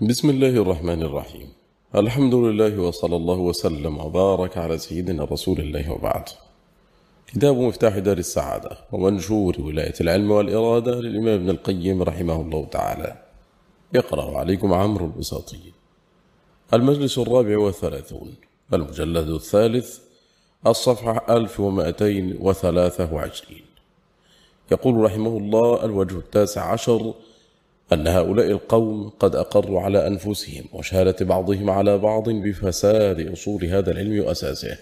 بسم الله الرحمن الرحيم. الحمد لله وصلى الله وسلم وبارك على سيدنا رسول الله وبعد. كتاب مفتاح دار السعادة ومنشور ولاية العلم والإرادة للإمام ابن القيم رحمه الله تعالى. يقرأ عليكم عمرو البساطي. المجلس الرابع والثلاثون. المجلد الثالث الصفحة 1223 يقول رحمه الله الوجه التاسع عشر أن هؤلاء القوم قد أقروا على أنفسهم وشهادة بعضهم على بعض بفساد أصول هذا العلم وأساسه.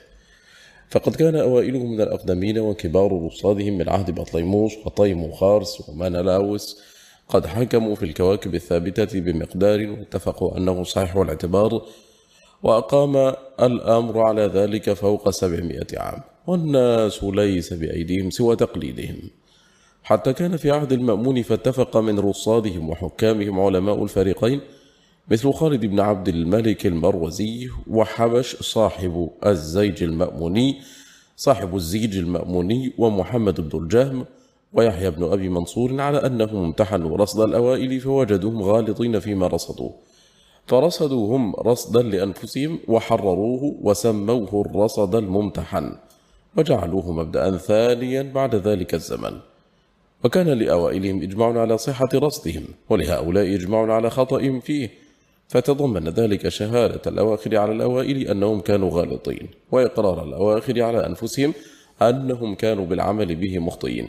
فقد كان أوائلهم من الأقدمين وكبار رصادهم من عهد بطليموس وطيموخارس ومانلاوس قد حكموا في الكواكب الثابتة بمقدار واتفقوا أنه صحيح الاعتبار وأقام الأمر على ذلك فوق سبعمائة عام والناس ليس بأيديهم سوى تقليدهم. حتى كان في عهد المأمون فاتفق من رصادهم وحكامهم علماء الفريقين مثل خالد بن عبد الملك المروزي وحبش صاحب الزيج المأموني صاحب الزيج المأموني ومحمد بن الجهم ويحيى بن أبي منصور على أنهم امتحنوا رصد الأوائل فوجدوهم غالطين فيما رصدوا. فرصدوا هم رصدا لأنفسهم وحرروه وسموه الرصد الممتحن وجعلوه مبدأ ثانيا بعد ذلك الزمن. وكان لأوائلهم إجماع على صحة رصدهم ولهؤلاء إجماع على خطئهم فيه. فتضمن ذلك شهادة الأواخر على الأوائل أنهم كانوا غالطين وإقرار الأواخر على أنفسهم أنهم كانوا بالعمل به مخطئين.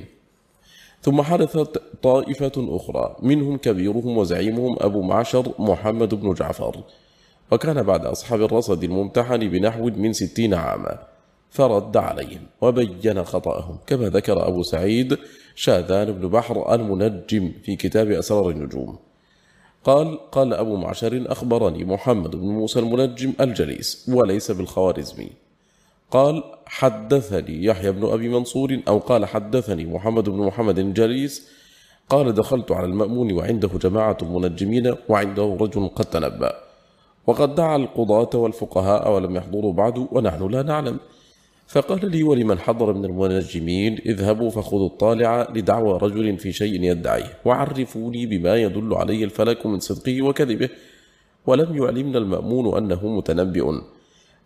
ثم حدثت طائفة أخرى منهم كبيرهم وزعيمهم أبو معشر محمد بن جعفر وكان بعد أصحاب الرصد الممتحن بنحو من ستين عاما. فرد عليهم وبين خطأهم كما ذكر أبو سعيد شاذان بن بحر المنجم في كتاب أسرار النجوم. قال قال أبو معشر أخبرني محمد بن موسى المنجم الجليس وليس بالخوارزمي. قال حدثني يحيى بن أبي منصور أو قال حدثني محمد بن محمد الجليس. قال دخلت على المأمون وعنده جماعة المنجمين وعنده رجل قد تنبأ. وقد دعا القضاة والفقهاء ولم يحضروا بعد ونحن لا نعلم. فقال لي ولمن حضر من المنجمين؟ اذهبوا فخذوا الطالع لدعوى رجل في شيء يدعيه. وعرفوني بما يدل عليه الفلك من صدقه وكذبه ولم يعلمنا المأمون أنه متنبئ.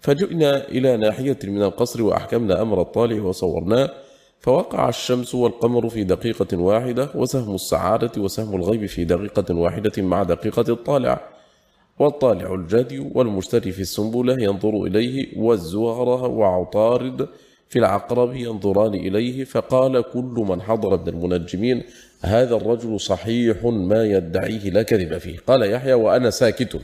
فجئنا إلى ناحية من القصر وأحكمنا أمر الطالع وصورناه فوقع الشمس والقمر في دقيقة واحدة وسهم السعادة وسهم الغيب في دقيقة واحدة مع دقيقة الطالع. والطالع الجدي والمشتري في السنبلة ينظر إليه والزغرة وعطارد في العقرب ينظران إليه فقال كل من حضر من المنجمين هذا الرجل صحيح ما يدعيه لا كذب فيه. قال يحيى وأنا ساكت.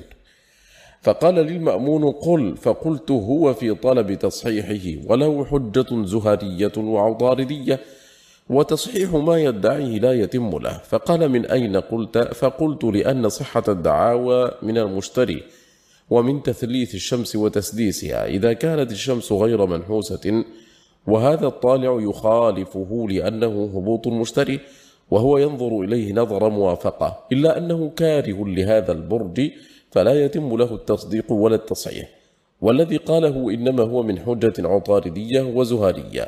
فقال للمأمون قل فقلت هو في طلب تصحيحه وله حجة زهرية وعطاردية وتصحيح ما يدعيه لا يتم له. فقال من أين قلت؟ فقلت لأن صحة الدعاوى من المشتري ومن تثليث الشمس وتسديسها. إذا كانت الشمس غير منحوسة وهذا الطالع يخالفه لأنه هبوط المشتري وهو ينظر إليه نظر موافقة إلا أنه كاره لهذا البرج فلا يتم له التصديق ولا التصحيح. والذي قاله إنما هو من حجة عطاردية وزهارية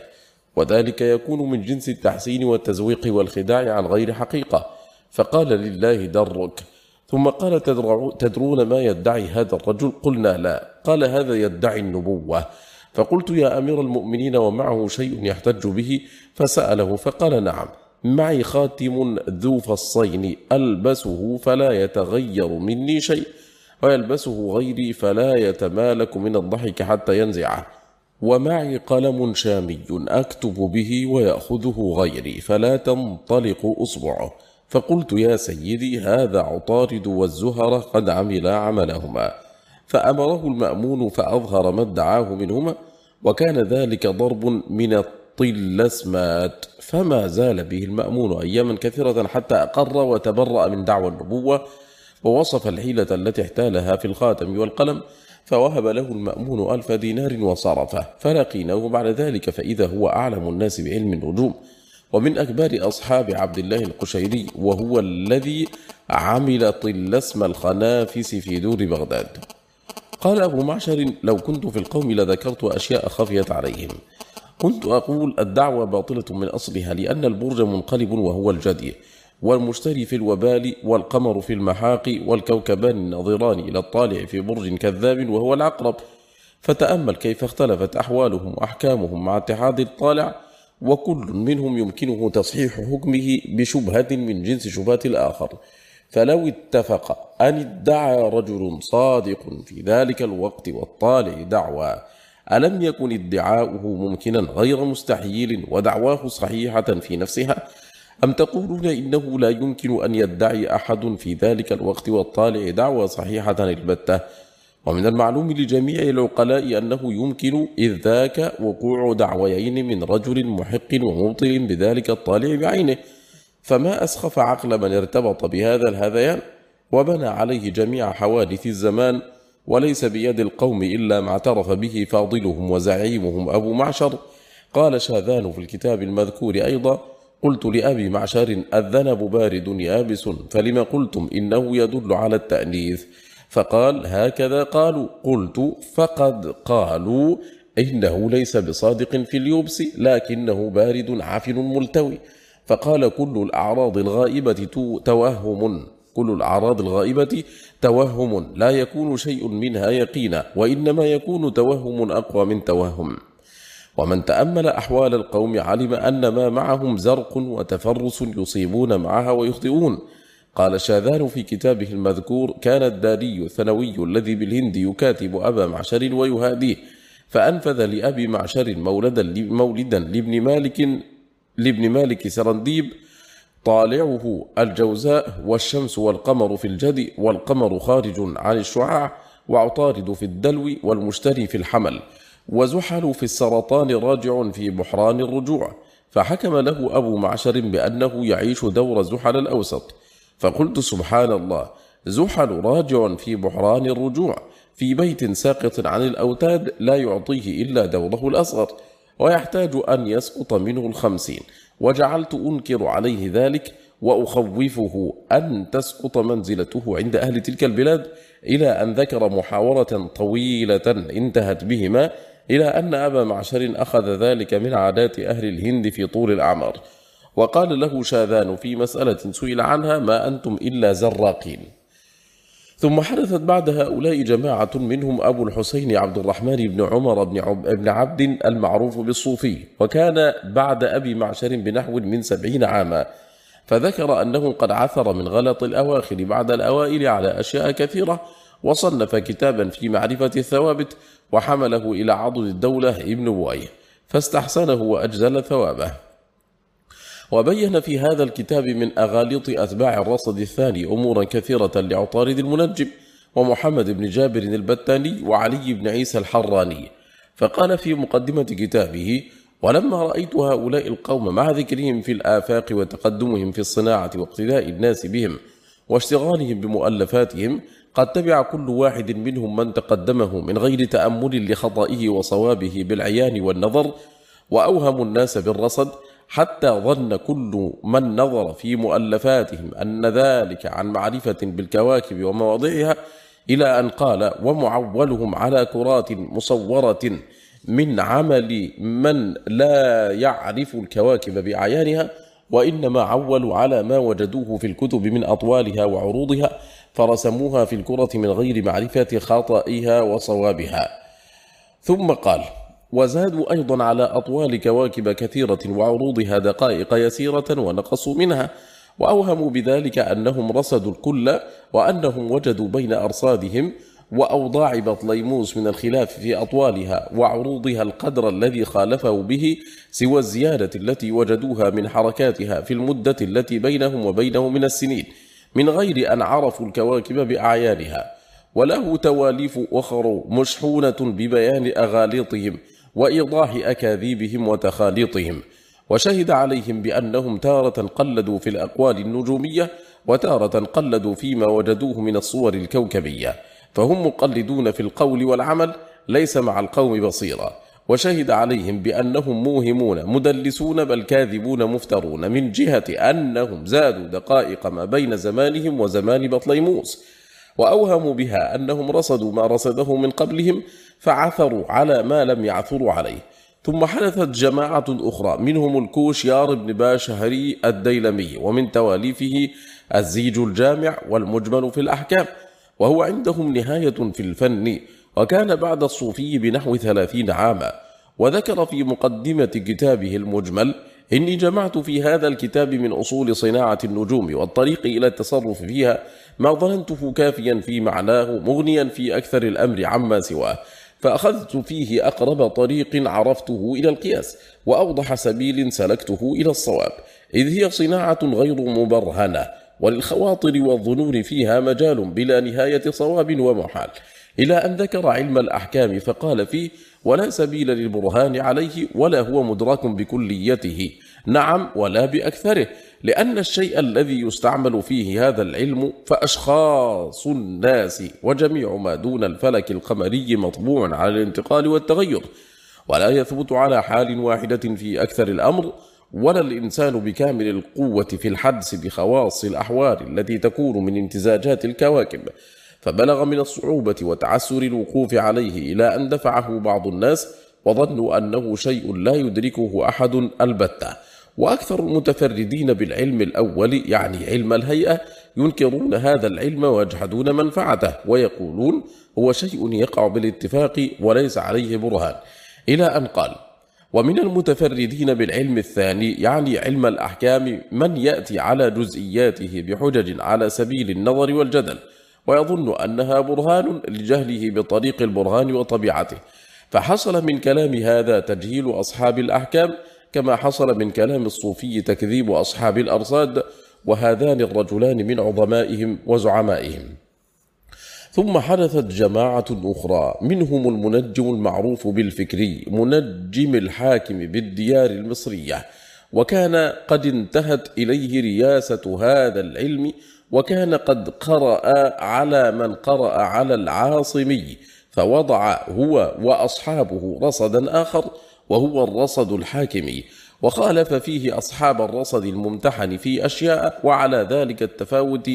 وذلك يكون من جنس التحسين والتزويق والخداع عن غير حقيقة. فقال لله درك. ثم قال تدرون ما يدعي هذا الرجل؟ قلنا لا. قال هذا يدعي النبوة. فقلت يا أمير المؤمنين ومعه شيء يحتج به؟ فسأله فقال نعم. معي خاتم ذو فصين. ألبسه فلا يتغير مني شيء. ويلبسه غيري فلا يتمالك من الضحك حتى ينزعه. ومعي قلم شامي أكتب به ويأخذه غيري فلا تنطلق أصبعه. فقلت يا سيدي هذا عطارد والزهر قد عملا عملهما. فأمره المأمون فأظهر ما ادعاه منهما وكان ذلك ضرب من الطلسمات. فما زال به المأمون أياما كثيرة حتى أقر وتبرأ من دعوى النبوة ووصف الحيلة التي احتالها في الخاتم والقلم. فوهب له المأمون ألف دينار وصرفه فلقيناه بعد ذلك فإذا هو أعلم الناس بعلم النجوم. ومن أكبر أصحاب عبد الله القشيري وهو الذي عمل طلسم الخنافس في دور بغداد. قال أبو معشر لو كنت في القوم لذكرت أشياء خفيت عليهم. كنت أقول الدعوة باطلة من أصلها لأن البرج منقلب وهو الجدي والمشتري في الوبال والقمر في المحاق والكوكبان الناظران إلى الطالع في برج كذاب وهو العقرب. فتأمل كيف اختلفت أحوالهم وأحكامهم مع اتحاد الطالع وكل منهم يمكنه تصحيح حكمه بشبهة من جنس شبهات الآخر. فلو اتفق أن ادعى رجل صادق في ذلك الوقت والطالع دعوى ألم يكن ادعاؤه ممكنا غير مستحيل ودعواه صحيحة في نفسها؟ أم تقولون إنه لا يمكن أن يدعي أحد في ذلك الوقت والطالع دعوى صحيحة البتة؟ ومن المعلوم لجميع العقلاء أنه يمكن إذ ذاك وقوع دعويين من رجل محق ومبطل بذلك الطالع بعينه. فما أسخف عقل من ارتبط بهذا الهذيان وبنى عليه جميع حوادث الزمان وليس بيد القوم إلا ما اعترف به فاضلهم وزعيمهم أبو معشر. قال شاذان في الكتاب المذكور أيضا قلت لأبي معشر الذنب بارد يابس فلما قلتم إنه يدل على التأنيث؟ فقال هكذا قالوا. قلت فقد قالوا إنه ليس بصادق في اليبس لكنه بارد عفن ملتوي. فقال كل الأعراض الغائبة توهم. كل الأعراض الغائبة توهم. لا يكون شيء منها يقينا وإنما يكون توهم أقوى من توهم. ومن تأمل أحوال القوم علم أن ما معهم زرق وتفرس يصيبون معها ويخطئون. قال شاذان في كتابه المذكور كان الداري الثانوي الذي بالهند يكاتب أبا معشر ويهاديه فأنفذ لأبي معشر مولدا مولدا لابن مالك لابن مالك سرنديب طالعه الجوزاء والشمس والقمر في الجد والقمر خارج عن الشعاع وعطارد في الدلو والمشتري في الحمل. وزحل في السرطان راجع في بحران الرجوع فحكم له أبو معشر بأنه يعيش دور زحل الأوسط. فقلت سبحان الله زحل راجع في بحران الرجوع في بيت ساقط عن الأوتاد لا يعطيه إلا دوره الأصغر ويحتاج أن يسقط منه الخمسين. وجعلت أنكر عليه ذلك وأخوفه أن تسقط منزلته عند أهل تلك البلاد إلى أن ذكر محاورة طويلة انتهت بهما إلى أن أبا معشر أخذ ذلك من عادات أهل الهند في طول الأعمار. وقال له شاذان في مسألة سئل عنها ما أنتم إلا زراقين. ثم حدثت بعد هؤلاء جماعة منهم أبو الحسين عبد الرحمن بن عمر بن, عب بن عبد المعروف بالصوفي وكان بعد أبي معشر بنحو من سبعين عاما. فذكر أنه قد عثر من غلط الأواخر بعد الأوائل على أشياء كثيرة وصنف كتابا في معرفة الثوابت وحمله إلى عضد الدولة ابن بويه فاستحسنه وأجزل ثوابه. وبين في هذا الكتاب من أغاليط أتباع الرصد الثاني أمورا كثيرة لعطارد المنجم ومحمد بن جابر البتاني وعلي بن عيسى الحراني فقال في مقدمة كتابه ولما رأيت هؤلاء القوم مع ذكرهم في الآفاق وتقدمهم في الصناعة واقتداء الناس بهم واشتغالهم بمؤلفاتهم قد تبع كل واحد منهم من تقدمه من غير تأمل لخطئه وصوابه بالعيان والنظر وأوهموا الناس بالرصد حتى ظن كل من نظر في مؤلفاتهم أن ذلك عن معرفة بالكواكب ومواضعها إلى أن قال ومعولهم على كرات مصورة من عمل من لا يعرف الكواكب بأعيانها وإنما عولوا على ما وجدوه في الكتب من أطوالها وعروضها فرسموها في الكرة من غير معرفة خطئها وصوابها. ثم قال وزادوا أيضا على أطوال كواكب كثيرة وعروضها دقائق يسيرة ونقصوا منها. وأوهموا بذلك أنهم رصدوا الكل وأنهم وجدوا بين أرصادهم وأوضاع بطليموس من الخلاف في أطوالها وعروضها القدر الذي خالفه به سوى الزيادة التي وجدوها من حركاتها في المدة التي بينهم وبينه من السنين. من غير أن عرفوا الكواكب بأعيانها. وله تواليف أخر مشحونة ببيان أغاليطهم وإيضاح أكاذيبهم وتخاليطهم. وشهد عليهم بأنهم تارة قلدوا في الأقوال النجومية وتارة قلدوا فيما وجدوه من الصور الكوكبية. فهم مقلدون في القول والعمل ليس مع القوم بصيرا. وشهد عليهم بأنهم موهمون مدلسون بل كاذبون مفترون من جهة أنهم زادوا دقائق ما بين زمانهم وزمان بطليموس وأوهموا بها أنهم رصدوا ما رصده من قبلهم فعثروا على ما لم يعثروا عليه. ثم حدثت جماعة أخرى منهم الكوشيار بن باشهري الديلمي ومن تواليفه الزيج الجامع والمجمل في الأحكام وهو عندهم نهاية في الفن وكان بعد الصوفي بنحو ثلاثين عاما وذكر في مقدمة كتابه المجمل إني جمعت في هذا الكتاب من أصول صناعة النجوم والطريق إلى التصرف فيها ما ظننته كافيا في معناه مغنيا في أكثر الأمر عما سواه فأخذت فيه أقرب طريق عرفته إلى القياس وأوضح سبيل سلكته إلى الصواب إذ هي صناعة غير مبرهنة وللخواطر والظنون فيها مجال بلا نهاية صواب ومحال. إلى أن ذكر علم الأحكام فقال فيه ولا سبيل للبرهان عليه ولا هو مدرك بكليته. نعم ولا بأكثره لأن الشيء الذي يستعمل فيه هذا العلم فأشخاص الناس وجميع ما دون الفلك القمري مطبوع على الانتقال والتغير ولا يثبت على حال واحدة في أكثر الأمر ولا الإنسان بكامل القوة في الحدس بخواص الأحوال التي تكون من امتزاجات الكواكب. فبلغ من الصعوبة وتعسر الوقوف عليه إلى أن دفعه بعض الناس وظنوا أنه شيء لا يدركه أحد البتة. وأكثر المتفردين بالعلم الأول يعني علم الهيئة ينكرون هذا العلم ويجحدون منفعته ويقولون هو شيء يقع بالاتفاق وليس عليه برهان. إلى أن قال ومن المتفردين بالعلم الثاني يعني علم الأحكام من يأتي على جزئياته بحجج على سبيل النظر والجدل ويظن أنها برهان لجهله بطريق البرهان وطبيعته. فحصل من كلام هذا تجهيل أصحاب الأحكام كما حصل من كلام الصوفي تكذيب أصحاب الأرصاد وهذان الرجلان من عظمائهم وزعمائهم. ثم حدثت جماعة أخرى منهم المنجم المعروف بالفكري منجم الحاكم بالديار المصرية وكان قد انتهت إليه رياسة هذا العلم وكان قد قرأ على من قرأ على العاصمي فوضع هو وأصحابه رصدا آخر وهو الرصد الحاكمي. وخالف فيه أصحاب الرصد الممتحن في أشياء وعلى ذلك التفاوت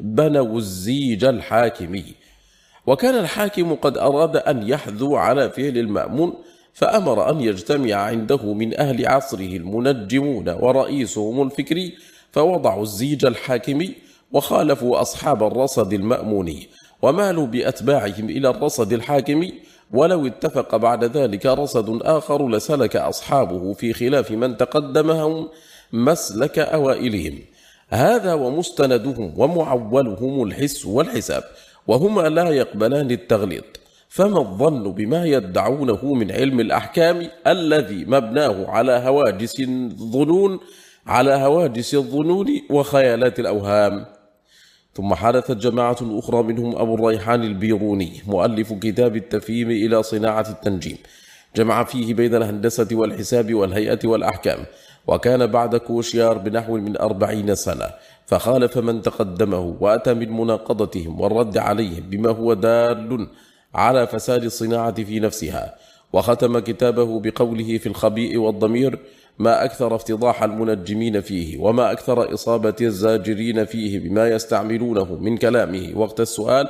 بنوا الزيج الحاكمي. وكان الحاكم قد أراد أن يحذو على فعل المأمون فأمر أن يجتمع عنده من أهل عصره المنجمون ورئيسهم الفكري فوضعوا الزيج الحاكمي وخالفوا أصحاب الرصد المأموني ومالوا بأتباعهم إلى الرصد الحاكمي ولو اتفق بعد ذلك رصد آخر لسلك أصحابه في خلاف من تقدمهم مسلك أوائلهم. هذا ومستندهم ومعولهم الحس والحساب وهما لا يقبلان التغليط. فما الظن بما يدعونه من علم الأحكام الذي مبناه على هواجس الظنون على هواجس الظنون وخيالات الأوهام؟ ثم حدثت جماعة أخرى منهم أبو الريحان البيروني مؤلف كتاب التفهيم إلى صناعة التنجيم. جمع فيه بين الهندسة والحساب والهيئة والأحكام وكان بعد كوشيار بنحو من أربعين سنة فخالف من تقدمه وأتى من مناقضتهم والرد عليهم بما هو دال على فساد الصناعة في نفسها وختم كتابه بقوله في الخبيء والضمير ما أكثر افتضاح المنجمين فيه وما أكثر إصابة الزاجرين فيه بما يستعملونه من كلامه وقت السؤال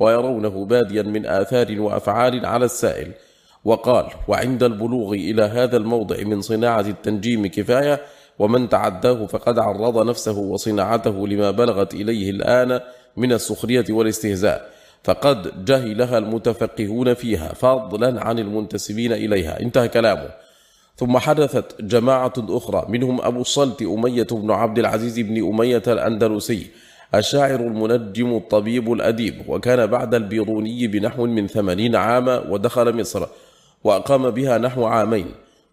ويرونه باديا من آثار وأفعال على السائل. وقال وعند البلوغ إلى هذا الموضع من صناعة التنجيم كفاية ومن تعداه فقد عرض نفسه وصناعته لما بلغت إليه الآن من السخرية والاستهزاء فقد جهلها المتفقهون فيها فضلا عن المنتسبين إليها. انتهى كلامه. ثم حدثت جماعة أخرى منهم أبو الصلت أمية بن عبد العزيز بن أمية الأندلسي الشاعر المنجم الطبيب الأديب وكان بعد البيروني بنحو من ثمانين عاما ودخل مصر وأقام بها نحو عامين.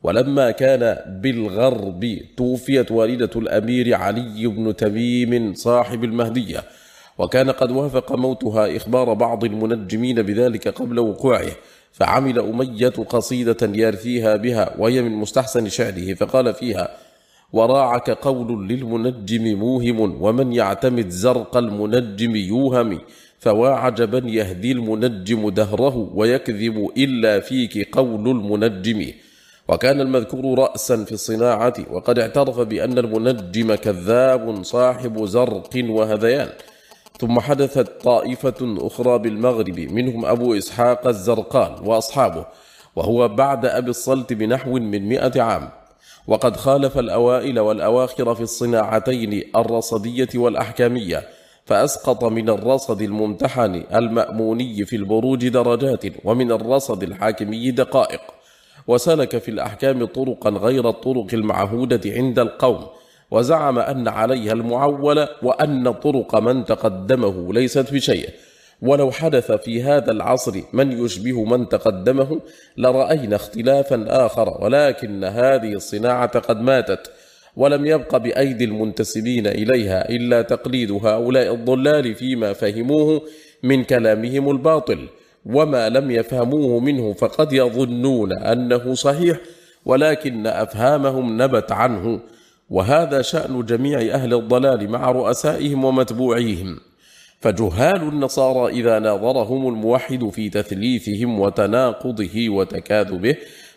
ولما كان بالغرب توفيت والدة الأمير علي بن تميم صاحب المهدية وكان قد وافق موتها إخبار بعض المنجمين بذلك قبل وقوعه فعمل أمية قصيدة يرثيها بها وهي من مستحسن شعره فقال فيها وراعك قول للمنجم موهم ومن يعتمد زرق المنجم يوهم فوا عجبا يهدي المنجم دهره ويكذب إلا فيك قول المنجم وكان المذكور رأسا في الصناعة وقد اعترف بأن المنجم كذاب صاحب زرق وهذيان. ثم حدثت طائفة أخرى بالمغرب منهم أبو إسحاق الزرقان وأصحابه وهو بعد أبي الصلت بنحو من مئة عام. وقد خالف الأوائل والأواخر في الصناعتين الرصدية والأحكامية فأسقط من الرصد الممتحن المأموني في البروج درجات ومن الرصد الحاكمي دقائق. وسلك في الأحكام طرقا غير الطرق المعهودة عند القوم وزعم أن عليها المعول وأن طرق من تقدمه ليست بشيء. ولو حدث في هذا العصر من يشبه من تقدمه لرأينا اختلافا آخر ولكن هذه الصناعة قد ماتت ولم يبق بأيدي المنتسبين إليها إلا تقليد هؤلاء الضلال فيما فهموه من كلامهم الباطل. وما لم يفهموه منه فقد يظنون أنه صحيح ولكن أفهامهم نبت عنه. وهذا شأن جميع أهل الضلال مع رؤسائهم ومتبوعيهم. فجهال النصارى إذا ناظرهم الموحد في تثليثهم وتناقضه وتكاذبه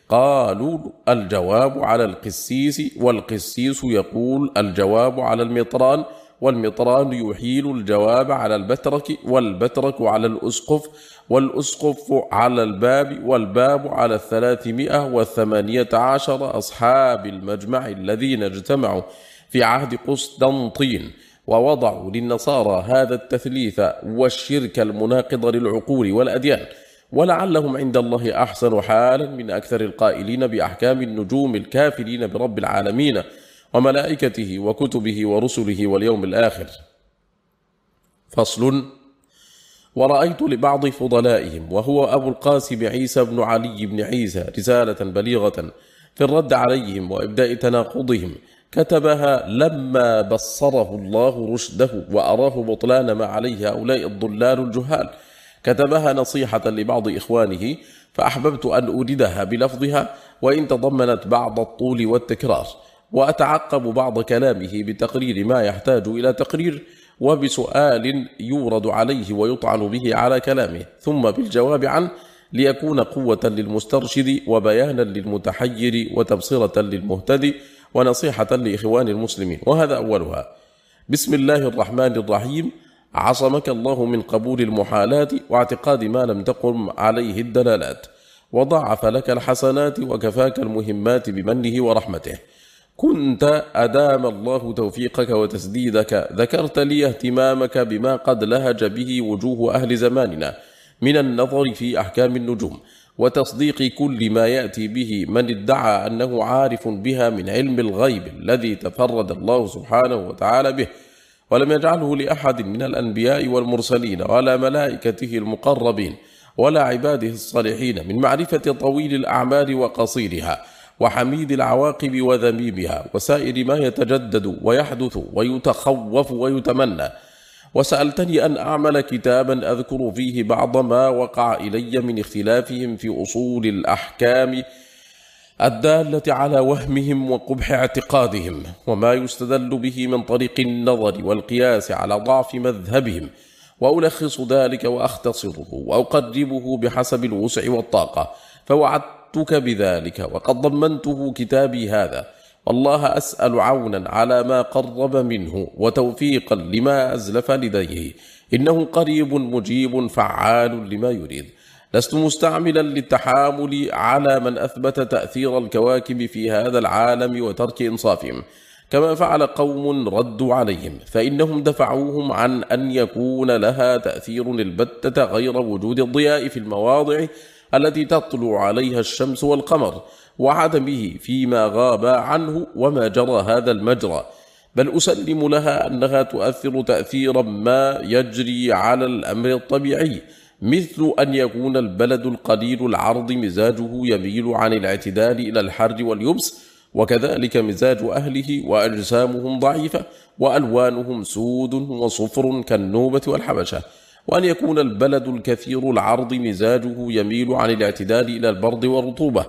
قالوا الجواب على القسيس والقسيس يقول الجواب على المطران والمطران يحيل الجواب على البترك والبترك على الأسقف والأسقف على الباب والباب على الثلاثمائة والثمانية عشر أصحاب المجمع الذين اجتمعوا في عهد قسطنطين ووضعوا للنصارى هذا التثليث والشرك المناقض للعقول والأديان. ولعلهم عند الله أحسن حالا من أكثر القائلين بأحكام النجوم الكافرين برب العالمين وملائكته وكتبه ورسله واليوم الآخر. فصل ورأيت لبعض فضلائهم وهو أبو القاسم عيسى بن علي بن عيسى رسالة بليغة في الرد عليهم وإبداء تناقضهم. كتبها لما بصره الله رشده وأراه بطلان ما عليه هؤلاء الضلال الجهال. كتبها نصيحة لبعض إخوانه فأحببت أن أوردها بلفظها وإن تضمنت بعض الطول والتكرار. وأتعقب بعض كلامه بتقرير ما يحتاج إلى تقرير وبسؤال يورد عليه ويطعن به على كلامه ثم بالجواب عنه ليكون قوة للمسترشد وبيانا للمتحير وتبصرة للمهتدي ونصيحة لإخوان المسلمين. وهذا أولها. بسم الله الرحمن الرحيم. عصمك الله من قبول المحالات واعتقاد ما لم تقم عليه الدلالات. وضاعف لك الحسنات وكفاك المهمات بمنه ورحمته. كنت أدام الله توفيقك وتسديدك ذكرت لي اهتمامك بما قد لهج به وجوه أهل زماننا من النظر في أحكام النجوم وتصديق كل ما يأتي به من ادعى أنه عارف بها من علم الغيب الذي تفرد الله سبحانه وتعالى به ولم يجعله لأحد من الأنبياء والمرسلين ولا ملائكته المقربين ولا عباده الصالحين من معرفة طويل الأعمال وقصيرها. وحميد العواقب وذميمها وسائر ما يتجدد ويحدث ويتخوف ويتمنى. وسألتني أن أعمل كتابا أذكر فيه بعض ما وقع إلي من اختلافهم في أصول الأحكام الدالة على وهمهم وقبح اعتقادهم وما يستدل به من طريق النظر والقياس على ضعف مذهبهم. وألخص ذلك وأختصره وأقربه بحسب الوسع والطاقة. فوعدتك بذلك وقد ضمنته كتابي هذا. والله أسأل عونا على ما قرب منه وتوفيقا لما أزلف لديه. إنه قريب مجيب فعال لما يريد. لست مستعملا للتحامل على من أثبت تأثير الكواكب في هذا العالم وترك إنصافهم كما فعل قوم ردوا عليهم فإنهم دفعوهم عن أن يكون لها تأثير البتة غير وجود الضياء في المواضع التي تطلع عليها الشمس والقمر وعدمه فيما غاب عنه وما جرى هذا المجرى. بل أسلم لها أنها تؤثر تأثيرا ما يجري على الأمر الطبيعي مثل أن يكون البلد القليل العرض مزاجه يميل عن الاعتدال إلى الحر واليبس وكذلك مزاج أهله وأجسامهم ضعيفة وألوانهم سود وصفر كالنوبة والحبشة. وأن يكون البلد الكثير العرض مزاجه يميل عن الاعتدال إلى البرد والرطوبة.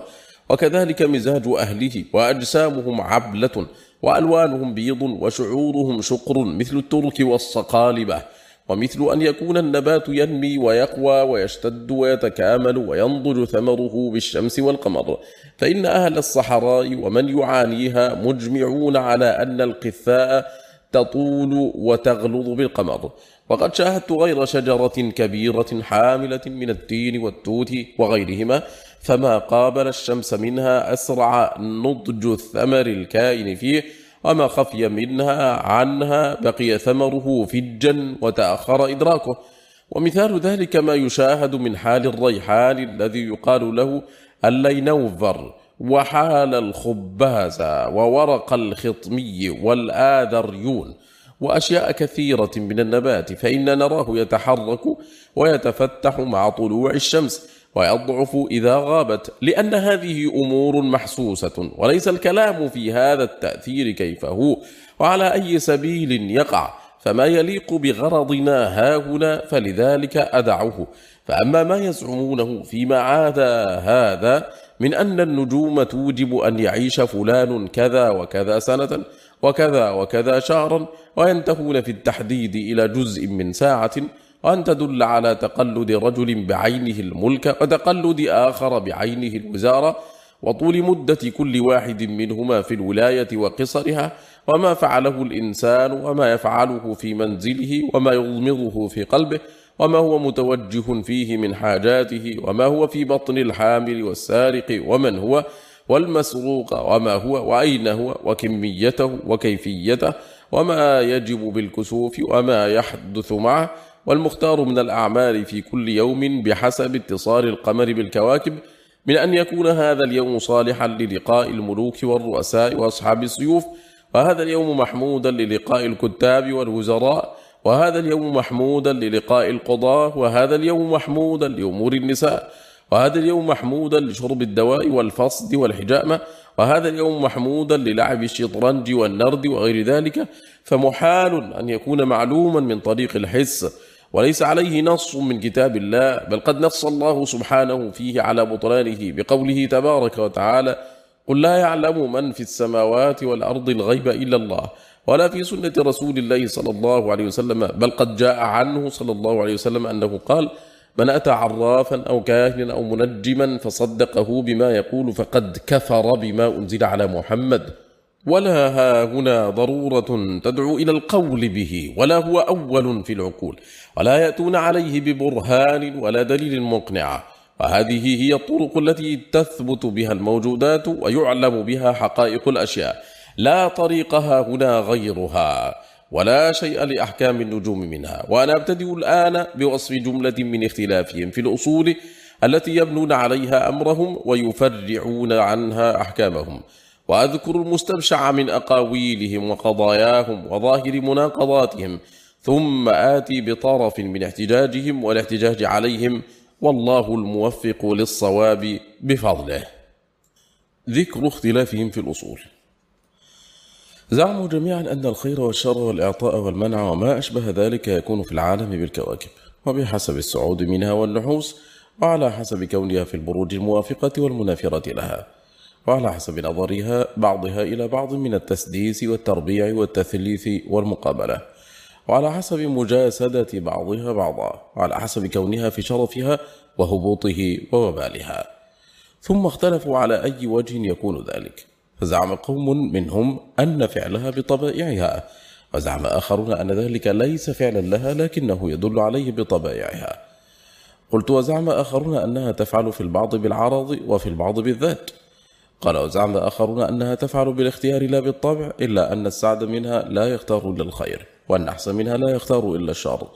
وكذلك مزاج أهله وأجسامهم عبلة وألوانهم بيض وشعورهم شقر مثل الترك والصقالبة ومثل أن يكون النبات ينمي ويقوى ويشتد ويتكامل وينضج ثمره بالشمس والقمر. فإن أهل الصحراء ومن يعانيها مجمعون على أن القثاء تطول وتغلظ بالقمر. وقد شاهدت غير شجرة كبيرة حاملة من التين والتوت وغيرهما فما قابل الشمس منها أسرع نضج الثمر الكائن فيه وما خفي منها عنها بقي ثمره فجا وتأخر إدراكه. ومثال ذلك ما يشاهد من حال الريحان الذي يقال له اللينوفر. وحال الخباز وورق الخطمي والآذريون وأشياء كثيرة من النبات فإن نراه يتحرك ويتفتح مع طلوع الشمس ويضعف إذا غابت لأن هذه أمور محسوسة وليس الكلام في هذا التأثير كيف هو وعلى أي سبيل يقع فما يليق بغرضنا هاهنا فلذلك أدعه فأما ما يزعمونه فيما عدا هذا من أن النجوم توجب أن يعيش فلان كذا وكذا سنة وكذا وكذا شهرا وينتهون في التحديد إلى جزء من ساعة وأن تدل على تقلد رجل بعينه الملك وتقلد آخر بعينه الوزارة وطول مدة كل واحد منهما في الولاية وقصرها وما فعله الإنسان وما يفعله في منزله وما يضمره في قلبه وما هو متوجه فيه من حاجاته وما هو في بطن الحامل والسارق ومن هو والمسروق وما هو وأين هو وكميته وكيفيته وما يجب بالكسوف وما يحدث معه والمختار من الأعمال في كل يوم بحسب اتصال القمر بالكواكب من أن يكون هذا اليوم صالحا للقاء الملوك والرؤساء وأصحاب السيوف وهذا اليوم محمودا للقاء الكتاب والوزراء وهذا اليوم محمودا للقاء القضاة وهذا اليوم محمودا لأمور النساء وهذا اليوم محمودا لشرب الدواء والفصد والحجامة وهذا اليوم محمودا للعب الشطرنج والنرد وغير ذلك. فمحال أن يكون معلوما من طريق الحس وليس عليه نص من كتاب الله بل قد نص الله سبحانه فيه على بطلانه بقوله تبارك وتعالى قل لا يعلم من في السماوات والأرض الغيب إلا الله ولا في سنة رسول الله صلى الله عليه وسلم بل قد جاء عنه صلى الله عليه وسلم أنه قال من أتى عرافا أو كاهنا أو منجما فصدقه بما يقول فقد كفر بما أنزل على محمد. ولا ها هنا ضرورة تدعو إلى القول به ولا هو أول في العقول. ولا يأتون عليه ببرهان ولا دليل مقنع وهذه هي الطرق التي تثبت بها الموجودات ويعلم بها حقائق الأشياء. لا طريقها هنا غيرها ولا شيء لأحكام النجوم منها. وأنا أبتدئ الآن بوصف جملة من اختلافهم في الأصول التي يبنون عليها أمرهم ويفرعون عنها أحكامهم. وأذكر المستبشع من أقاويلهم وقضاياهم وظاهر مناقضاتهم ثم آتي بطرف من احتجاجهم والاحتجاج عليهم والله الموفق للصواب بفضله. ذكر اختلافهم في الأصول. زعموا جميعا أن الخير والشر والإعطاء والمنع وما أشبه ذلك يكون في العالم بالكواكب وبحسب السعود منها والنحوس وعلى حسب كونها في البروج الموافقة والمنافرة لها وعلى حسب نظرها بعضها إلى بعض من التسديس والتربيع والتثليث والمقابلة وعلى حسب مجاسدة بعضها بعضا وعلى حسب كونها في شرفها وهبوطه ووبالها. ثم اختلفوا على أي وجه يكون ذلك. فزعم قوم منهم أن فعلها بطبائعها وزعم آخرون أن ذلك ليس فعلا لها لكنه يدل عليه بطبائعها. قلت وزعم آخرون أنها تفعل في البعض بالعرض وفي البعض بالذات. قال وزعم آخرون أنها تفعل بالاختيار لا بالطبع إلا أن السعد منها لا يختار إلا الخير والنحس منها لا يختار إلا الشر.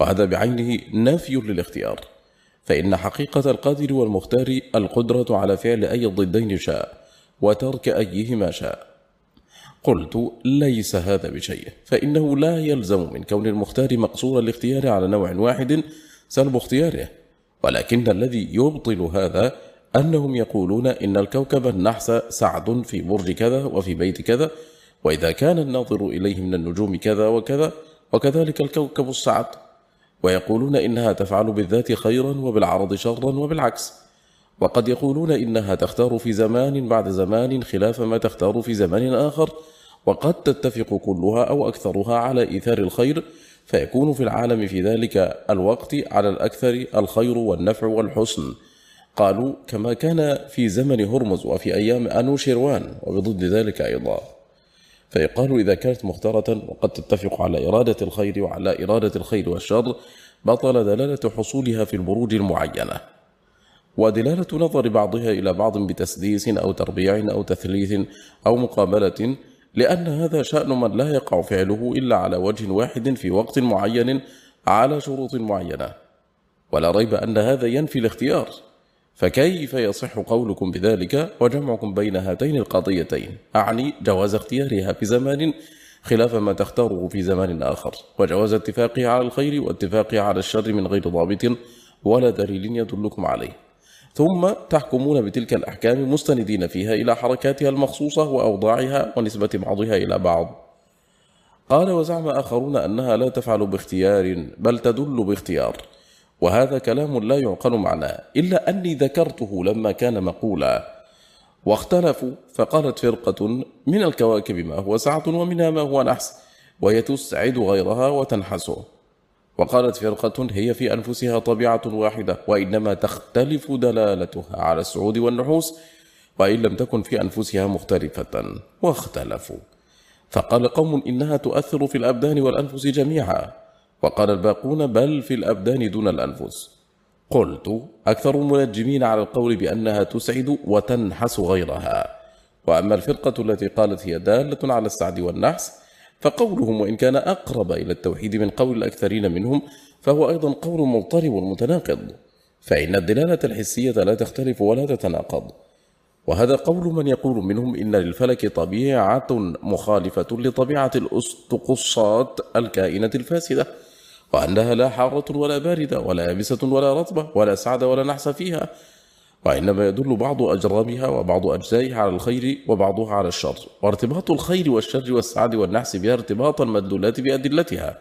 وهذا بعينه نفي للاختيار. فإن حقيقة القادر والمختار القدرة على فعل أي الضدين شاء. وترك أيهما شاء. قلت ليس هذا بشيء فإنه لا يلزم من كون المختار مقصور الاختيار على نوع واحد سلب اختياره. ولكن الذي يبطل هذا أنهم يقولون إن الكوكب النحس سعد في برج كذا وفي بيت كذا وإذا كان الناظر إليه من النجوم كذا وكذا وكذلك الكوكب السعد. ويقولون إنها تفعل بالذات خيرا وبالعرض شرا وبالعكس. وقد يقولون إنها تختار في زمان بعد زمان خلاف ما تختار في زمان آخر وقد تتفق كلها أو أكثرها على إيثار الخير فيكون في العالم في ذلك الوقت على الأكثر الخير والنفع والحسن. قالوا كما كان في زمن هرمز وفي أيام أنوشيروان وبضد ذلك أيضا. فيقال إذا كانت مختارة وقد تتفق على إرادة الخير وعلى إرادة الخير والشر بطل دلالة حصولها في البروج المعينة. ودلالة نظر بعضها إلى بعض بتسديس أو تربيع أو تثليث أو مقابلة لأن هذا شأن من لا يقع فعله إلا على وجه واحد في وقت معين على شروط معينة. ولا ريب أن هذا ينفي الاختيار. فكيف يصح قولكم بذلك وجمعكم بين هاتين القضيتين؟ أعني جواز اختيارها في زمان خلاف ما تختاره في زمان آخر وجواز اتفاقه على الخير واتفاقه على الشر من غير ضابط ولا دليل يدلكم عليه. ثم تحكمون بتلك الأحكام مستندين فيها إلى حركاتها المخصوصة وأوضاعها ونسبة بعضها إلى بعض. قال وزعم آخرون أنها لا تفعل باختيار بل تدل باختيار. وهذا كلام لا يعقل معناه إلا أني ذكرته لما كان مقولا. واختلفوا فقالت فرقة من الكواكب ما هو سعة ومنها ما هو نحس وهي تسعد غيرها وتنحسه. وقالت فرقة هي في أنفسها طبيعة واحدة وإنما تختلف دلالتها على السعود والنحوس وإن لم تكن في أنفسها مختلفة واختلفوا. فقال قوم إنها تؤثر في الأبدان والأنفس جميعا. وقال الباقون بل في الأبدان دون الأنفس. قلت أكثر المنجمين على القول بأنها تسعد وتنحس غيرها. وأما الفرقة التي قالت هي دالة على السعد والنحس فقولهم وإن كان أقرب إلى التوحيد من قول الأكثرين منهم فهو أيضا قول مضطرب متناقض. فإن الدلالة الحسية لا تختلف ولا تتناقض. وهذا قول من يقول منهم إن للفلك طبيعة مخالفة لطبيعة الأسطقصات الكائنة الفاسدة وأنها لا حارة ولا باردة ولا يابسة ولا رطبة ولا سعد ولا نحس فيها. وإنما يدل بعض أجرامها وبعض أجزائها على الخير وبعضها على الشر. وارتباط الخير والشر والسعد والنحس بها ارتباط المدلولات بأدلتها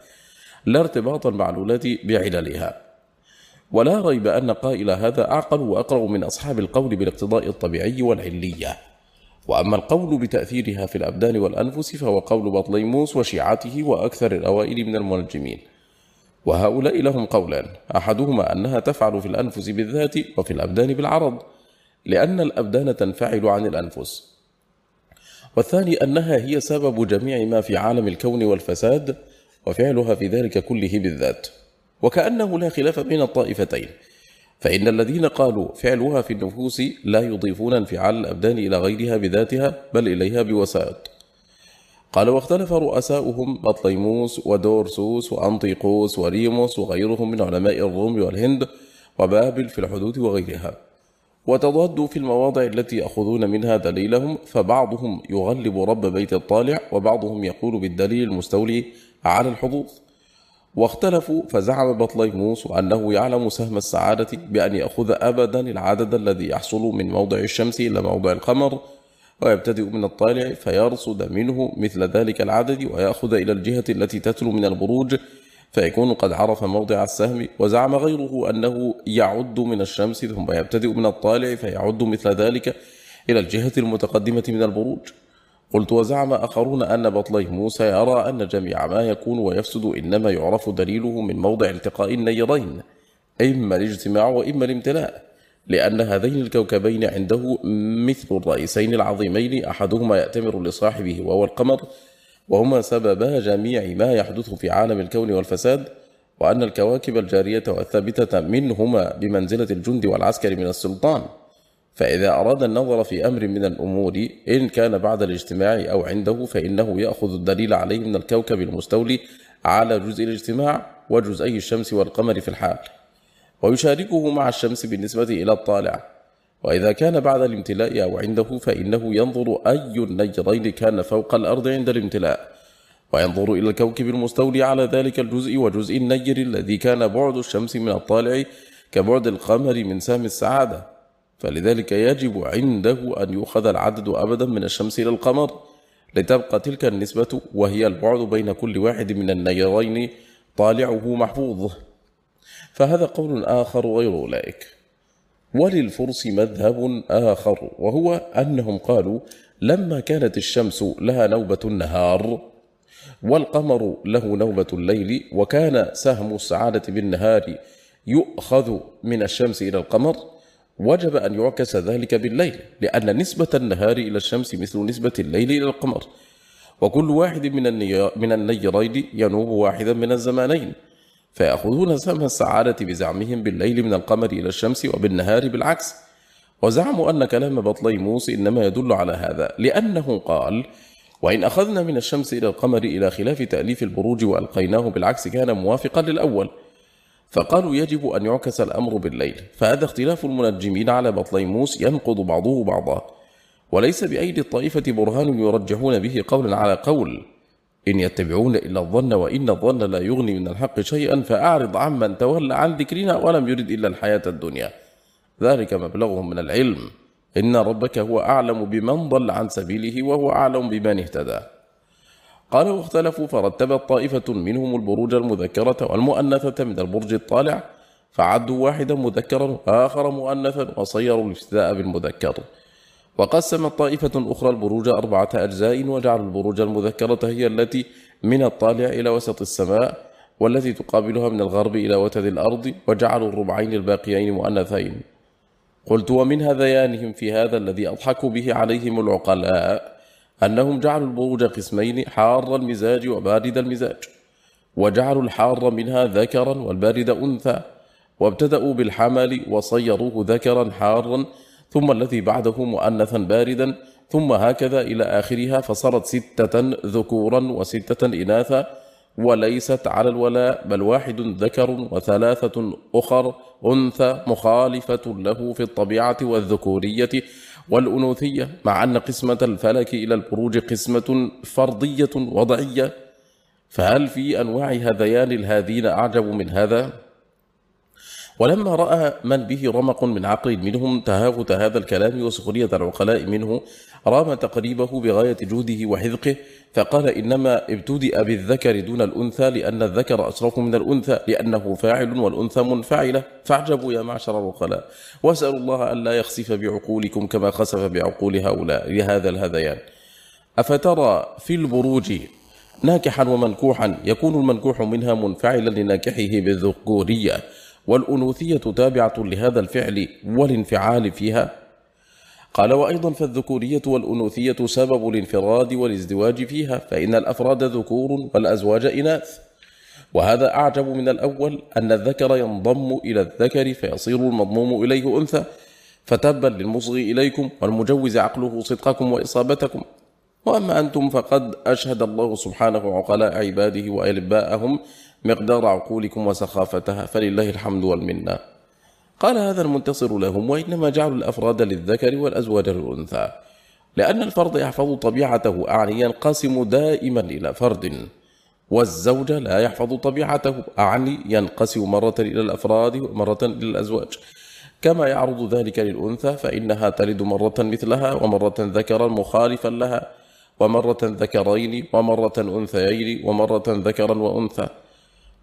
لا ارتباط المعلولات بعللها. ولا ريب أن قائل هذا أعقل وأقرب من أصحاب القول بالاقتضاء الطبيعي والعلية. وأما القول بتأثيرها في الأبدان والأنفس فهو قول بطليموس وشيعته وأكثر الأوائل من المنجمين. وهؤلاء لهم قولان. أحدهما أنها تفعل في الأنفس بالذات وفي الأبدان بالعرض لأن الأبدان تنفعل عن الأنفس. والثاني أنها هي سبب جميع ما في عالم الكون والفساد وفعلها في ذلك كله بالذات. وكأنه لا خلاف بين الطائفتين. فإن الذين قالوا فعلها في النفوس لا يضيفون انفعال الأبدان إلى غيرها بذاتها بل إليها بوسائط قال واختلف رؤساؤهم بطليموس ودورسوس وأنطيقوس وريموس وغيرهم من علماء الروم والهند وبابل في الحدود وغيرها. وتضادوا في المواضع التي يأخذون منها دليلهم فبعضهم يغلب رب بيت الطالع وبعضهم يقول بالدليل المستولي على الحظوظ واختلفوا فزعم بطليموس أنه يعلم سهم السعادة بأن يأخذ أبدا العدد الذي يحصل من موضع الشمس إلى موضع القمر ويبتدئ من الطالع فيرصد منه مثل ذلك العدد ويأخذ إلى الجهة التي تتلو من البروج فيكون قد عرف موضع السهم وزعم غيره أنه يعد من الشمس ثم يبتدئ من الطالع فيعد مثل ذلك إلى الجهة المتقدمة من البروج. قلت وزعم آخرون أن بطليه موسى يرى أن جميع ما يكون ويفسد إنما يعرف دليله من موضع التقاء النيرين إما الاجتماع وإما الامتلاء. لأن هذين الكوكبين عنده مثل الرئيسين العظيمين أحدهما يأتمر لصاحبه وهو القمر وهما سببا جميع ما يحدث في عالم الكون والفساد وأن الكواكب الجارية والثابتة منهما بمنزلة الجند والعسكر من السلطان. فإذا أراد النظر في أمر من الأمور إن كان بعد الاجتماع أو عنده فإنه يأخذ الدليل عليه من الكوكب المستولي على جزء الاجتماع وجزئي الشمس والقمر في الحال. ويشاركه مع الشمس بالنسبة إلى الطالع. وإذا كان بعد الامتلاء أو عنده فإنه ينظر أي النجرين كان فوق الأرض عند الامتلاء. وينظر إلى الكوكب المستولي على ذلك الجزء وجزء النجر الذي كان بعد الشمس من الطالع كبعد القمر من سام السعادة. فلذلك يجب عنده أن يؤخذ العدد أبدا من الشمس إلى القمر لتبقى تلك النسبة وهي البعد بين كل واحد من النيرين طالعه محفوظ. فهذا قول آخر غير أولئك. وللفرس مذهب آخر وهو أنهم قالوا لما كانت الشمس لها نوبة النهار والقمر له نوبة الليل وكان سهم السعادة بالنهار يؤخذ من الشمس إلى القمر وجب أن يعكس ذلك بالليل لأن نسبة النهار إلى الشمس مثل نسبة الليل إلى القمر. وكل واحد من النيرين ينوب واحدا من الزمانين. فيأخذون سهم السعادة بزعمهم بالليل من القمر إلى الشمس وبالنهار بالعكس. وزعموا أن كلام بطليموس إنما يدل على هذا لأنه قال وإن أخذنا من الشمس إلى القمر إلى خلاف تأليف البروج وألقيناه بالعكس كان موافقا للأول. فقالوا يجب أن يعكس الأمر بالليل. فهذا اختلاف المنجمين على بطليموس ينقض بعضه بعضا. وليس بأيدي الطائفة برهان يرجحون به قولا على قول إن يتبعون إلا الظن وإن الظن لا يغني من الحق شيئا فأعرض عمن تولى عن ذكرنا ولم يرد إلا الحياة الدنيا. ذلك مبلغهم من العلم. إن ربك هو أعلم بمن ضل عن سبيله وهو أعلم بمن اهتدى. قال واختلفوا فرتبت طائفة منهم البروج المذكرة والمؤنثة من البرج الطالع فعدوا واحدا مذكرا وآخر مؤنثا وصيروا الابتداء بالمذكر. وقسمت طائفة أخرى البروج أربعة أجزاء وجعلوا البروج المذكرة هي التي من الطالع إلى وسط السماء والتي تقابلها من الغرب إلى وتد الأرض وجعلوا الربعين الباقيين مؤنثين. قلت ومن هذيانهم في هذا الذي أضحك به عليهم العقلاء أنهم جعلوا البروج قسمين حار المزاج وبارد المزاج. وجعلوا الحار منها ذكرا والبارد أنثى. وابتدأوا بالحمل وصيروه ذكرا حارا ثم الذي بعده مؤنثا باردا ثم هكذا إلى آخرها فصارت ستة ذكورا وستة إناثا وليست على الولاء بل واحد ذكر وثلاثة أخر أنثى مخالفة له في الطبيعة والذكورية والأنوثية مع أن قسمة الفلك إلى البروج قسمة فرضية وضعية فهل في أنواع هذيان الهذين أعجب من هذا؟ ولما رأى من به رمق من عقل منهم تهافت هذا الكلام وسخرية العقلاء منه رام تقريبه بغاية جوده وحذقه فقال إنما ابتدأ بالذكر دون الأنثى لأن الذكر أشرف من الأنثى لأنه فاعل والأنثى منفعلة. فاعجبوا يا معشر العقلاء. واسألوا الله أن لا يخسف بعقولكم كما خسف بعقول هؤلاء لهذا الهذيان. أفترى في البروج ناكحا ومنكوحا يكون المنكوح منها منفعلا لناكحه بالذكورية. والأنوثية تابعة لهذا الفعل والانفعال فيها. قال وأيضا فالذكورية والأنوثية سبب الانفراد والازدواج فيها فإن الأفراد ذكور والأزواج إناث. وهذا أعجب من الأول أن الذكر ينضم إلى الذكر فيصير المضموم إليه أنثى. فتبا للمصغي إليكم والمجوز عقله صدقكم وإصابتكم. وأما أنتم فقد أشهد الله سبحانه عقلاء عباده وألباءهم مقدار عقولكم وسخافتها فلله الحمد والمنة. قال هذا المنتصر لهم وإنما جعلوا الأفراد للذكر والأزواج للأنثى لأن الفرد يحفظ طبيعته أعني ينقسم دائما إلى فرد والزوج لا يحفظ طبيعته أعني ينقسم مرة إلى الأفراد ومرة إلى الأزواج كما يعرض ذلك للأنثى فإنها تلد مرة مثلها ومرة ذكرا مخالفا لها ومرة ذكرين ومرة أنثيين ومرة ذكرا وأنثى.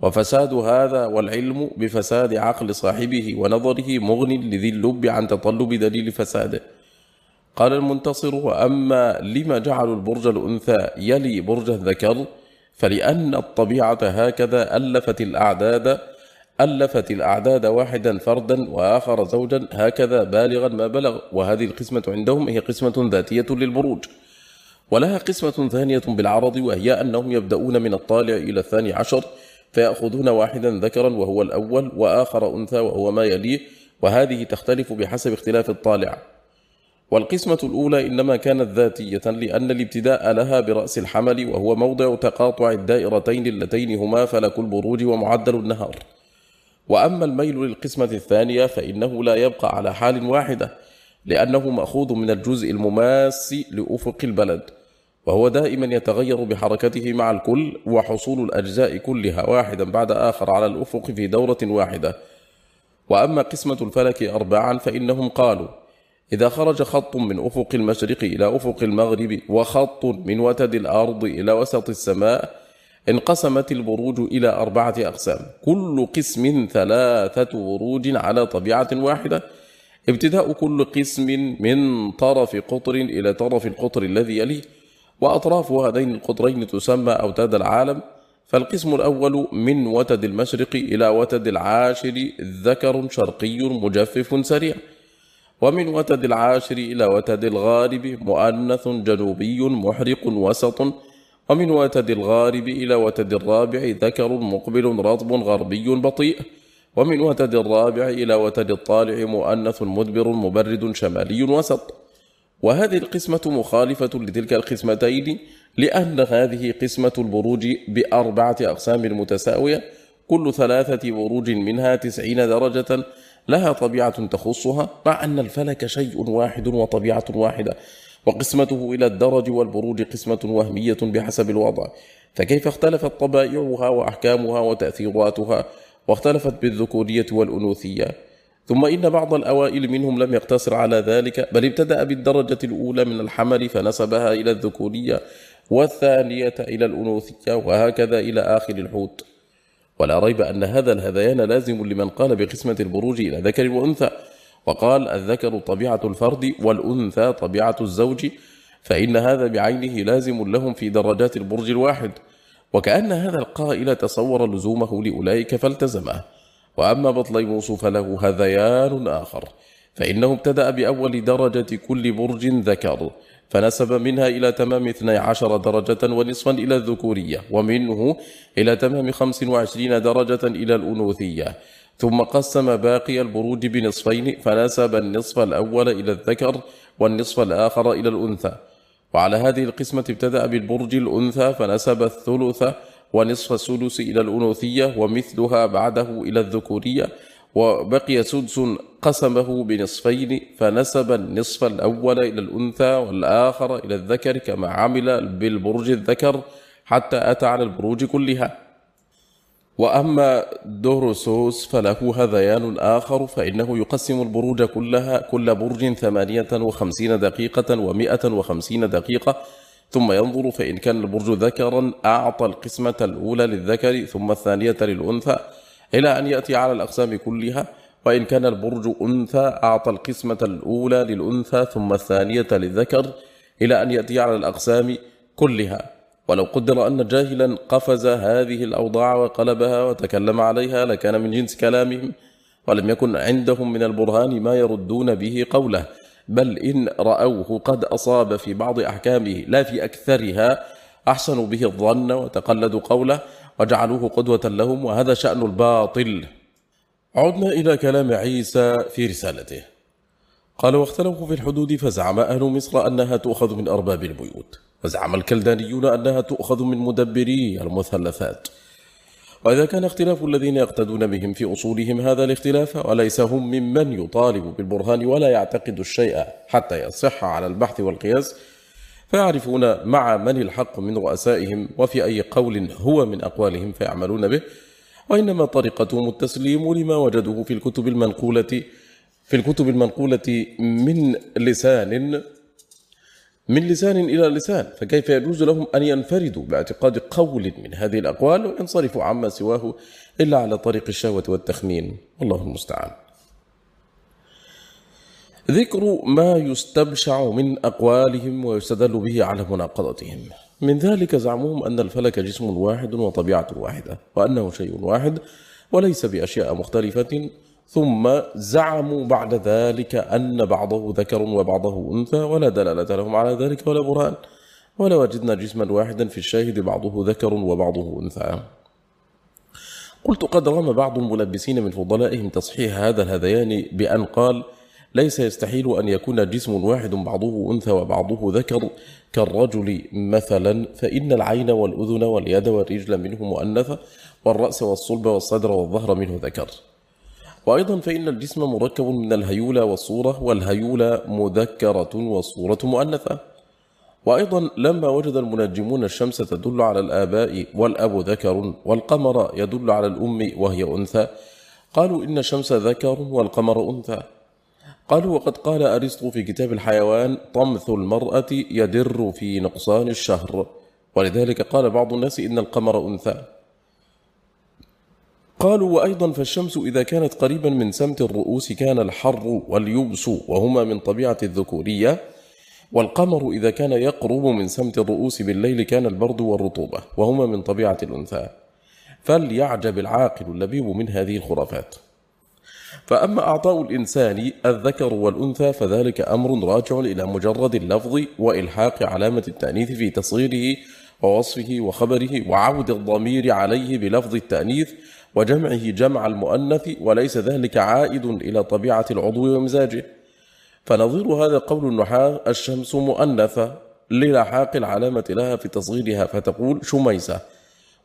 وفساد هذا والعلم بفساد عقل صاحبه ونظره مغن لذي اللب عن تطلب دليل فساده. قال المنتصر وأما لما جعلوا البرج الأنثى يلي برج الذكر فلأن الطبيعة هكذا ألفت الأعداد ألفت الأعداد واحدا فردا وآخر زوجا هكذا بالغا ما بلغ. وهذه القسمة عندهم هي قسمة ذاتية للبروج. ولها قسمة ثانية بالعرض وهي أنهم يبدأون من الطالع إلى الثاني عشر فيأخذون واحدا ذكرا وهو الأول وآخر أنثى وهو ما يليه وهذه تختلف بحسب اختلاف الطالع. والقسمة الأولى إنما كانت ذاتية لأن الابتداء لها برأس الحمل وهو موضع تقاطع الدائرتين اللتين هما فلك البروج ومعدل النهار. وأما الميل للقسمة الثانية فإنه لا يبقى على حال واحدة لأنه مأخوذ من الجزء المماس لأفق البلد. وهو دائما يتغير بحركته مع الكل وحصول الأجزاء كلها واحدا بعد آخر على الأفق في دورة واحدة. وأما قسمة الفلك أربعا فإنهم قالوا إذا خرج خط من أفق المشرق إلى أفق المغرب وخط من وتد الأرض إلى وسط السماء انقسمت البروج إلى أربعة أقسام. كل قسم ثلاثة بروج على طبيعة واحدة. ابتداء كل قسم من طرف قطر إلى طرف القطر الذي يليه. وأطراف هذين القطرين تسمى أوتاد العالم فالقسم الأول من وتد المشرق إلى وتد العاشر ذكر شرقي مجفف سريع ومن وتد العاشر إلى وتد الغارب مؤنث جنوبي محرق وسط ومن وتد الغارب إلى وتد الرابع ذكر مقبل رطب غربي بطيء ومن وتد الرابع إلى وتد الطالع مؤنث مدبر مبرد شمالي وسط. وهذه القسمة مخالفة لتلك القسمتين لأن هذه قسمة البروج بأربعة أقسام متساوية كل ثلاثة بروج منها تسعين درجة لها طبيعة تخصها مع أن الفلك شيء واحد وطبيعة واحدة وقسمته إلى الدرج والبروج قسمة وهمية بحسب الوضع. فكيف اختلفت طبائعها وأحكامها وتأثيراتها؟ واختلفت بالذكورية والأنوثية. ثم إن بعض الأوائل منهم لم يقتصر على ذلك بل ابتدأ بالدرجة الأولى من الحمل فنسبها إلى الذكورية والثانية إلى الأنوثية وهكذا إلى آخر الحوت. ولا ريب أن هذا الهذيان لازم لمن قال بقسمة البروج إلى ذكر وأنثى. وقال الذكر طبيعة الفرد والأنثى طبيعة الزوج فإن هذا بعينه لازم لهم في درجات البرج الواحد. وكأن هذا القائل تصور لزومه لأولئك فالتزمه. وأما بطليموس فله هذيان آخر فإنه ابتدأ بأول درجة كل برج ذكر فنسب منها إلى تمام 12 درجة ونصفا إلى الذكورية ومنه إلى تمام 25 درجة إلى الأنوثية ثم قسم باقي البروج بنصفين فنسب النصف الأول إلى الذكر والنصف الآخر إلى الأنثى. وعلى هذه القسمة ابتدأ بالبرج الأنثى فنسب الثلث ونصف السدس إلى الأنوثية ومثلها بعده إلى الذكورية وبقي سدس قسمه بنصفين فنسب النصف الأول إلى الأنثى والآخر إلى الذكر كما عمل بالبرج الذكر حتى أتى على البروج كلها. وأما دورسوس فله هذيان آخر فإنه يقسم البروج كلها كل برج ثمانية وخمسين دقيقة ومئة وخمسين دقيقة ثم ينظر فإن كان البرج ذكرا أعطى القسمة الأولى للذكر ثم الثانية للأنثى إلى أن يأتي على الأقسام كلها. وإن كان البرج أنثى أعطى القسمة الأولى للأنثى ثم الثانية للذكر إلى أن يأتي على الأقسام كلها. ولو قدر أن جاهلا قفز هذه الأوضاع وقلبها وتكلم عليها لكان من جنس كلامهم ولم يكن عندهم من البرهان ما يردون به قوله. بل إن رأوه قد أصاب في بعض أحكامه لا في أكثرها أحسنوا به الظن وتقلدوا قوله وجعلوه قدوة لهم وهذا شأن الباطل. عدنا إلى كلام عيسى في رسالته. قال واختلفوا في الحدود فزعم أهل مصر أنها تؤخذ من أرباب البيوت وزعم الكلدانيون أنها تؤخذ من مدبري المثلثات. وإذا كان اختلاف الذين يقتدون بهم في أصولهم هذا الاختلاف وليس هم ممن يطالب بالبرهان ولا يعتقد الشيء حتى يصح على البحث والقياس. فيعرفون مع من الحق من رؤسائهم وفي أي قول هو من أقوالهم فيعملون به. وإنما طريقتهم التسليم لما وجدوه في الكتب المنقولة في الكتب المنقولة من لسان من لسان إلى لسان فكيف يجوز لهم أن ينفردوا باعتقاد قول من هذه الأقوال وينصرفوا عما سواه إلا على طريق الشهوة والتخمين؟ والله المستعان. ذكر ما يستبشع من أقوالهم ويستدل به على مناقضتهم. من ذلك زعمهم أن الفلك جسم واحد وطبيعة واحدة وأنه شيء واحد وليس بأشياء مختلفة ثم زعموا بعد ذلك أن بعضه ذكر وبعضه أنثى ولا دلالة لهم على ذلك ولا برهان. ولا وجدنا جسما واحدا في الشاهد بعضه ذكر وبعضه أنثى. قلت قد رام بعض الملبسين من فضلائهم تصحيح هذا الهذيان بأن قال ليس يستحيل أن يكون جسم واحد بعضه أنثى وبعضه ذكر. كالرجل مثلا فإن العين والأذن واليد والرجل منه مؤنثة والرأس والصلب والصدر والظهر منه ذكر. وأيضا فإن الجسم مركب من الهيولى والصورة والهيولى مذكرة والصورة مؤنثة. وأيضا لما وجد المنجمون الشمس تدل على الآباء والأب ذكر والقمر يدل على الأم وهي أنثى. قالوا إن الشمس ذكر والقمر أنثى. قالوا وقد قال أرسطو في كتاب الحيوان طمث المرأة يدر في نقصان الشهر. ولذلك قال بعض الناس إن القمر أنثى. قالوا وأيضا فالشمس إذا كانت قريبا من سمت الرؤوس كان الحر واليبس وهما من طبيعة الذكورية والقمر إذا كان يقرب من سمت الرؤوس بالليل كان البرد والرطوبة وهما من طبيعة الأنثى. فليعجب العاقل اللبيب من هذه الخرافات. فأما أعطاء الإنسان الذكر والأنثى فذلك أمر راجع إلى مجرد اللفظ وإلحاق علامة التأنيث في تصغيره ووصفه وخبره وعود الضمير عليه بلفظ التأنيث وجمعه جمع المؤنث وليس ذلك عائد إلى طبيعة العضو ومزاجه. فنظير هذا قول النحاة الشمس مؤنثة للحاق العلامة لها في تصغيرها فتقول شميسة.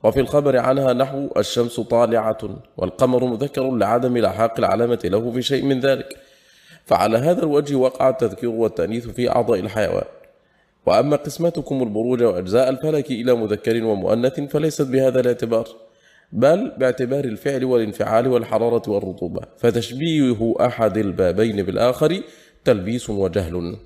وفي الخبر عنها نحو الشمس طالعة والقمر مذكر لعدم لحاق العلامة له في شيء من ذلك. فعلى هذا الوجه وقع التذكير والتأنيث في أعضاء الحيوان. وأما قسمتكم البروج وأجزاء الفلك إلى مذكر ومؤنث فليست بهذا الاعتبار. بل باعتبار الفعل والانفعال والحرارة والرطوبة فتشبيه أحد البابين بالآخر تلبيس وجهل.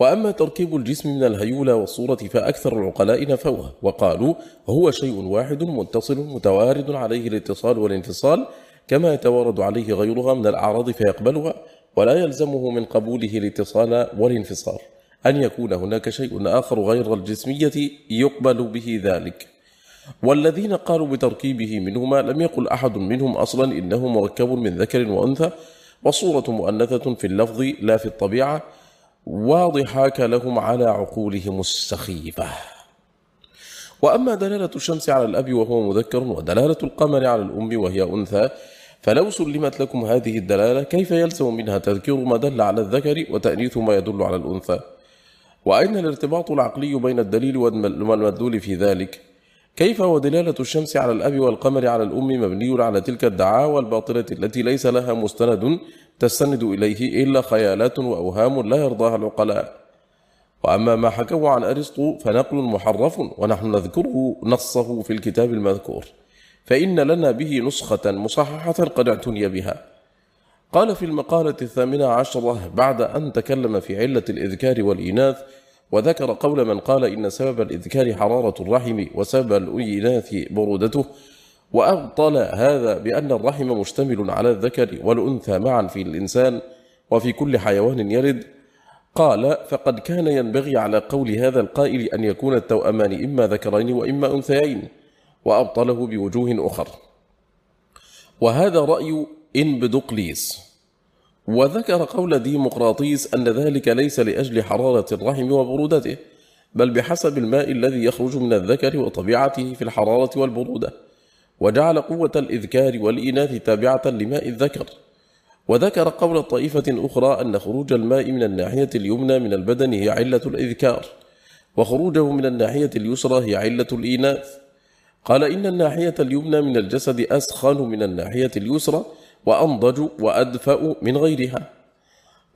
وأما تركيب الجسم من الهيولى والصورة فأكثر العقلاء نفوه وقالوا هو شيء واحد متصل متوارد عليه الاتصال والانفصال كما يتوارد عليه غيرها من الأعراض فيقبلها ولا يلزمه من قبوله الاتصال والانفصال أن يكون هناك شيء آخر غير الجسمية يقبل به ذلك. والذين قالوا بتركيبه منهما لم يقل أحد منهم أصلا إنه مركب من ذكر وأنثى وصورة مؤنثة في اللفظ لا في الطبيعة واضحاك لهم على عقولهم السخيفة. وأما دلالة الشمس على الأب وهو مذكر ودلالة القمر على الأم وهي أنثى فلو سلمت لكم هذه الدلالة كيف يلزم منها تذكير ما دل على الذكر وتأنيث ما يدل على الأنثى؟ وأين الارتباط العقلي بين الدليل والمدلول في ذلك؟ كيف ودلالة الشمس على الأب والقمر على الأم مبني على تلك الدعاوى الباطلة التي ليس لها مستند تستند إليه إلا خيالات وأوهام لا يرضاها العقلاء؟ وأما ما حكوا عن أرسطو فنقل محرف ونحن نذكره نصه في الكتاب المذكور. فإن لنا به نسخة مصححة قد اعتني بها. قال في المقالة الثامنة عشرة بعد أن تكلم في علة الإذكار والإناث وذكر قول من قال إن سبب الإذكار حرارة الرحم وسبب الإناث برودته وأبطل هذا بأن الرحم مشتمل على الذكر والأنثى معا في الإنسان وفي كل حيوان يرد. قال فقد كان ينبغي على قول هذا القائل أن يكون التوأمان إما ذكرين وإما أنثيين وأبطله بوجوه أخر. وهذا رأي إن بدقليس. وذكر قول ديمقراطيس أن ذلك ليس لأجل حرارة الرحم وبرودته بل بحسب الماء الذي يخرج من الذكر وطبيعته في الحرارة والبرودة وجعل قوة الإذكار والإناث تابعة لماء الذكر. وذكر قول طائفة أخرى أن خروج الماء من الناحية اليمنى من البدن هي علة الإذكار وخروجه من الناحية اليسرى هي علة الإناث. قال إن الناحية اليمنى من الجسد أسخن من الناحية اليسرى وأنضج وأدفأ من غيرها.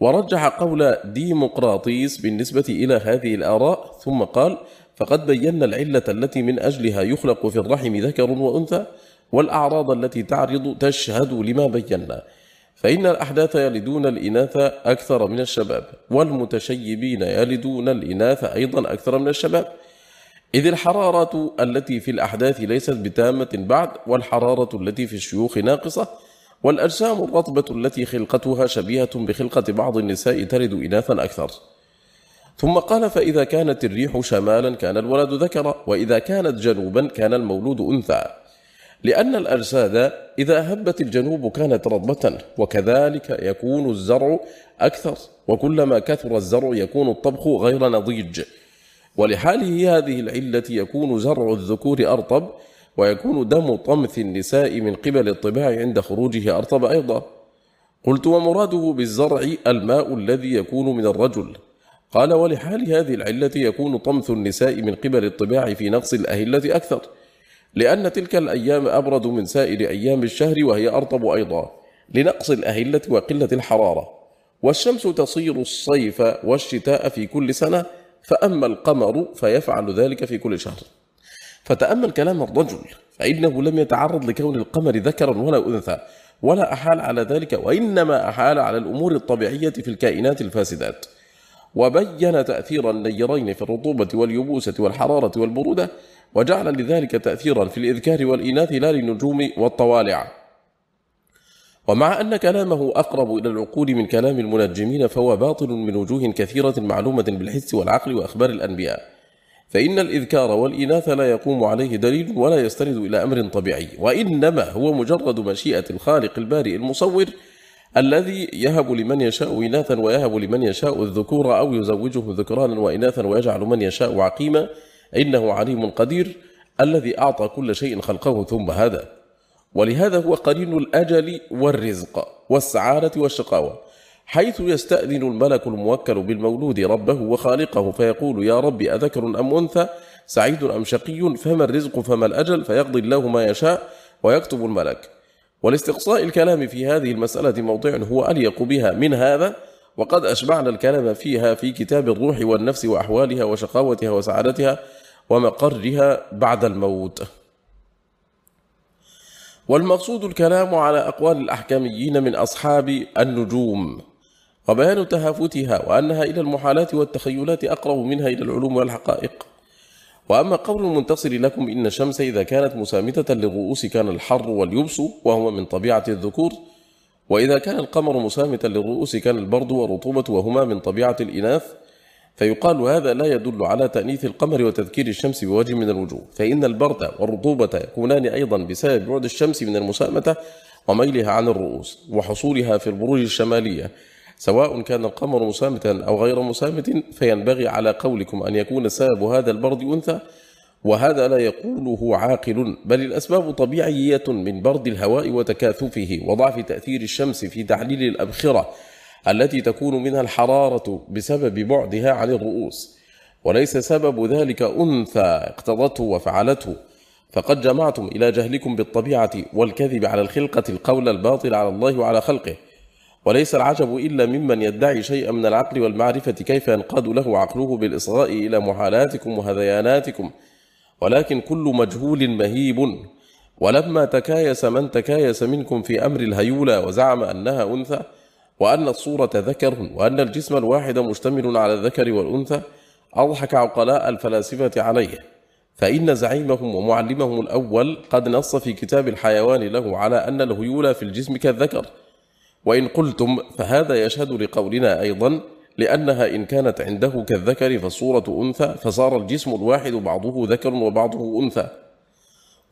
ورجح قول ديمقراطيس بالنسبة إلى هذه الآراء ثم قال فقد بينا العلة التي من أجلها يخلق في الرحم ذكر وأنثى والأعراض التي تعرض تشهد لما بينا. فإن الأحداث يلدون الإناث أكثر من الشباب والمتشيبين يلدون الإناث أيضا أكثر من الشباب. إذ الحرارة التي في الأحداث ليست بتامة بعد والحرارة التي في الشيوخ ناقصة والأجسام الرطبة التي خلقتها شبيهة بخلقة بعض النساء تلد إناثا أكثر. ثم قال فإذا كانت الريح شمالا كان الولد ذكرا وإذا كانت جنوبا كان المولود أنثى. لأن الأجساد إذا هبت الجنوب كانت رطبة وكذلك يكون الزرع أكثر وكلما كثر الزرع يكون الطبخ غير نضيج. ولحاله هذه العلة يكون زرع الذكور أرطب ويكون دم طمث النساء من قبل الطباع عند خروجه أرطب أيضا. قلت ومراده بالزرع الماء الذي يكون من الرجل. قال ولحال هذه العلة يكون طمث النساء من قبل الطباع في نقص الأهلة أكثر. لأن تلك الأيام أبرد من سائر أيام الشهر وهي أرطب أيضا لنقص الأهلة وقلة الحرارة. والشمس تصير الصيف والشتاء في كل سنة فأما القمر فيفعل ذلك في كل شهر. فتأمل كلام الرجل فإنه لم يتعرض لكون القمر ذكرا ولا أنثى ولا أحال على ذلك وإنما أحال على الأمور الطبيعية في الكائنات الفاسدات. وبين تأثير النيرين في الرطوبة واليبوسة والحرارة والبرودة وجعل لذلك تأثيرا في الإذكار والإناث لا للنجوم والطوالع. ومع أن كلامه أقرب إلى العقول من كلام المنجمين فهو باطل من وجوه كثيرة معلومة بالحس والعقل وأخبار الأنبياء. فإن الإذكار والإناث لا يقوم عليه دليل ولا يستند إلى أمر طبيعي وإنما هو مجرد مشيئة الخالق البارئ المصور الذي يهب لمن يشاء إناثا ويهب لمن يشاء الذكور أو يزوجه ذكرانا وإناثا ويجعل من يشاء عقيما إنه عليم قدير الذي أعطى كل شيء خلقه ثم هدى. ولهذا هو قرين الأجل والرزق والسعادة والشقاوة. حيث يستأذن الملك الموكل بالمولود ربه وخالقه فيقول يا رب أذكر أم أنثى؟ سعيد أم شقي؟ فما الرزق فما الأجل؟ فيقضي الله ما يشاء ويكتب الملك. والاستقصاء الكلام في هذه المسألة موضع هو أليق بها من هذا وقد أشبعنا الكلام فيها في كتاب الروح والنفس وأحوالها وشقاوتها وسعادتها ومقرها بعد الموت. والمقصود الكلام على أقوال الأحكاميين من أصحاب النجوم. وبيان تهافتها وأنها إلى المحالات والتخيلات أقرب منها إلى العلوم والحقائق. وأما قول المنتصر لكم إن الشمس إذا كانت مسامتة للرؤوس كان الحر واليبس وهو من طبيعة الذكور وإذا كان القمر مسامتا للرؤوس كان البرد والرطوبة وهما من طبيعة الإناث فيقال هذا لا يدل على تأنيث القمر وتذكير الشمس بوجه من الوجوه. فإن البرد والرطوبة يكونان أيضا بسبب بعد الشمس من المسامة وميلها عن الرؤوس وحصولها في البروج الشمالية. سواء كان القمر مسامتا أو غير مسامت فينبغي على قولكم أن يكون سبب هذا البرد أنثى وهذا لا يقوله عاقل بل الأسباب طبيعية من برد الهواء وتكاثفه وضعف تأثير الشمس في تعليل الأبخرة التي تكون منها الحرارة بسبب بعدها عن الرؤوس. وليس سبب ذلك أنثى اقتضته وفعلته. فقد جمعتم إلى جهلكم بالطبيعة والكذب على الخلقة القول الباطل على الله وعلى خلقه. وليس العجب إلا ممن يدعي شيئا من العقل والمعرفة كيف ينقاد له عقله بالإصغاء إلى محالاتكم وهذياناتكم. ولكن كل مجهول مهيب. ولما تكايس من تكايس منكم في أمر الهيولى وزعم أنها أنثى وأن الصورة ذكر وأن الجسم الواحد مشتمل على الذكر والأنثى أضحك عقلاء الفلاسفة عليه. فإن زعيمهم ومعلمهم الأول قد نص في كتاب الحيوان له على أن الهيولى في الجسم كالذكر. وإن قلتم فهذا يشهد لقولنا أيضا لأنها إن كانت عنده كالذكر فالصورة أنثى فصار الجسم الواحد بعضه ذكر وبعضه أنثى.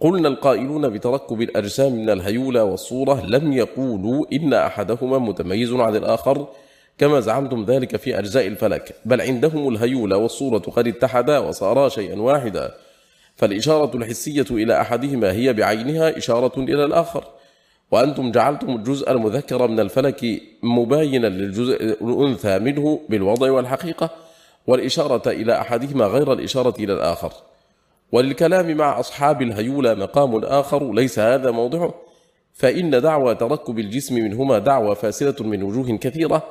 قلنا القائلون بتركب الأجسام من الهيولى والصورة لم يقولوا إن أحدهما متميز عن الآخر كما زعمتم ذلك في أجزاء الفلك بل عندهم الهيولى والصورة قد اتحدا وصارا شيئا واحدا. فالإشارة الحسية إلى أحدهما هي بعينها إشارة إلى الآخر. وأنتم جعلتم الجزء المذكر من الفلك مباينا للجزء الأنثى منه بالوضع والحقيقة والإشارة إلى أحدهما غير الإشارة إلى الآخر. وللكلام مع أصحاب الهيولى مقام آخر ليس هذا موضعه فإن دعوى تركب الجسم منهما دعوى فاسدة من وجوه كثيرة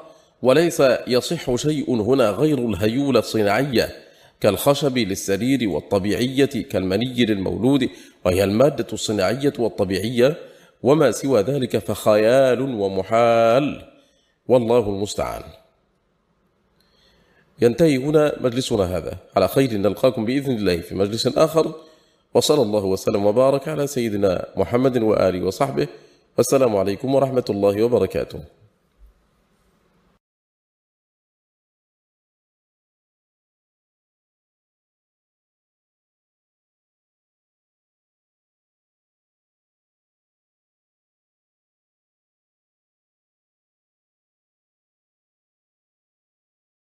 وليس يصح شيء هنا غير الهيولى الصناعية كالخشب للسرير والطبيعية كالمني للمولود وهي المادة الصناعية والطبيعية وما سوى ذلك فخيال ومحال. والله المستعان. ينتهي هنا مجلسنا هذا. على خير نلقاكم بإذن الله في مجلس آخر. وصلى الله وسلم وبارك على سيدنا محمد وآله وصحبه. والسلام عليكم ورحمة الله وبركاته.